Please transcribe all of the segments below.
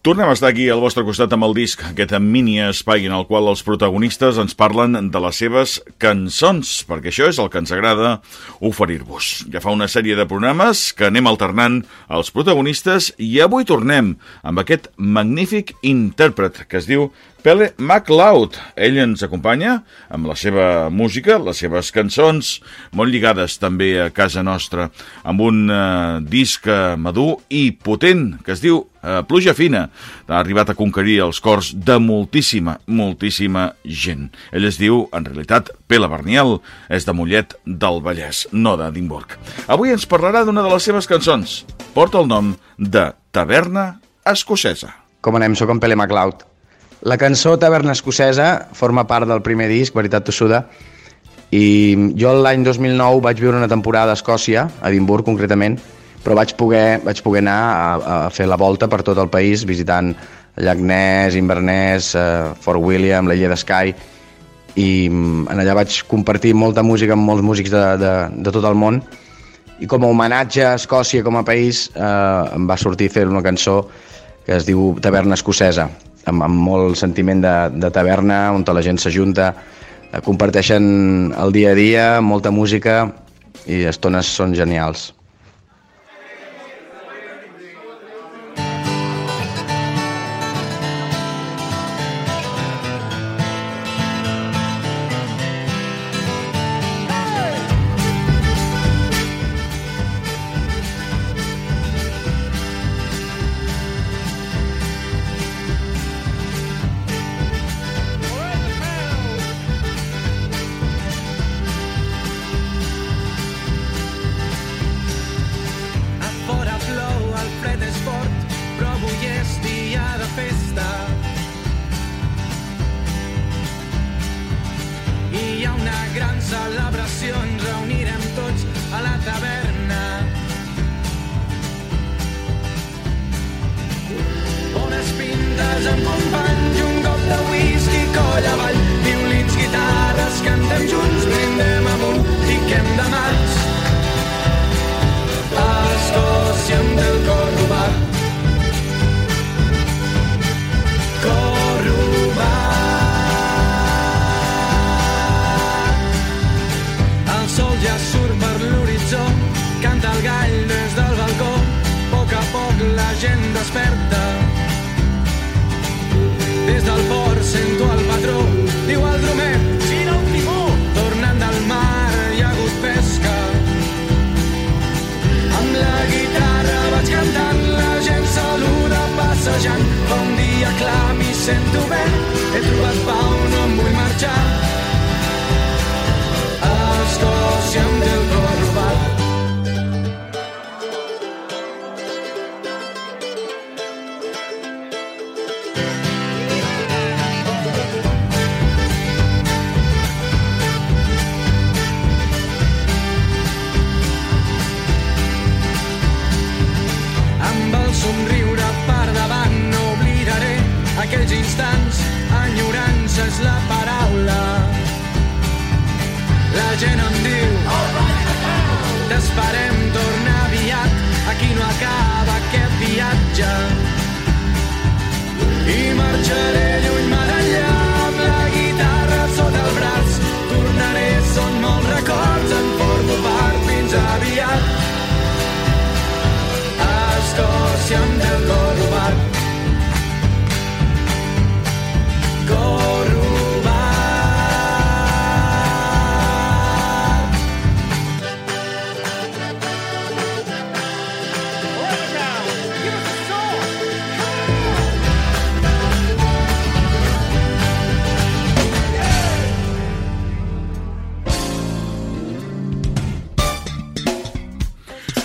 Tornem a estar aquí al vostre costat amb el disc, aquest mini espai en el qual els protagonistes ens parlen de les seves cançons, perquè això és el que ens agrada oferir-vos. Ja fa una sèrie de programes que anem alternant els protagonistes i avui tornem amb aquest magnífic intèrpret que es diu Pele MacLeod. Ell ens acompanya amb la seva música, les seves cançons, molt lligades també a casa nostra, amb un eh, disc madur i potent que es diu eh, Pluja Fina. Ha arribat a conquerir els cors de moltíssima, moltíssima gent. Ell es diu, en realitat, Pele Berniel, és de Mollet del Vallès, no d'Edimburg. Avui ens parlarà d'una de les seves cançons. Porta el nom de Taverna Escocesa. Com anem? Soc en Pele MacLeod. La cançó Taverna Escocesa forma part del primer disc, Veritat Tossuda, i jo l'any 2009 vaig viure una temporada a Escòcia, a Edimburg concretament, però vaig poder, vaig poder anar a, a fer la volta per tot el país visitant Llagnès, Inverness, uh, Fort William, la Illa d'Escai, i mm, en allà vaig compartir molta música amb molts músics de, de, de tot el món, i com a homenatge a Escòcia com a país eh, em va sortir fer una cançó que es diu Taverna Escocesa, amb, amb molt sentiment de, de taverna, on la gent s'ajunta, eh, comparteixen el dia a dia, molta música i estones són genials. Celebració ens reunirem tots a la taverna. Bones pintes amb companys, desperta. Des del port sento el patró, diu el dromer, gira el timó. Tornant del mar hi ha hagut pesca. Amb la guitarra vaig cantant, la gent saluda passejant. Bon dia clar, m'hi sento bé, aquells instants, la paraula. La gent em diu, t'esperem, torna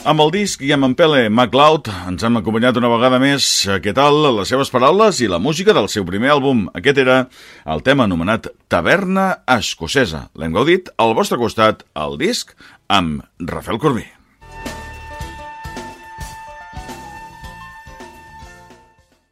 Amb el disc i amb en Pele MacLeod ens han acompanyat una vegada més, què tal, les seves paraules i la música del seu primer àlbum. Aquest era el tema anomenat Taverna Escocesa. L'hem gaudit al vostre costat, al disc, amb Rafael Corbí.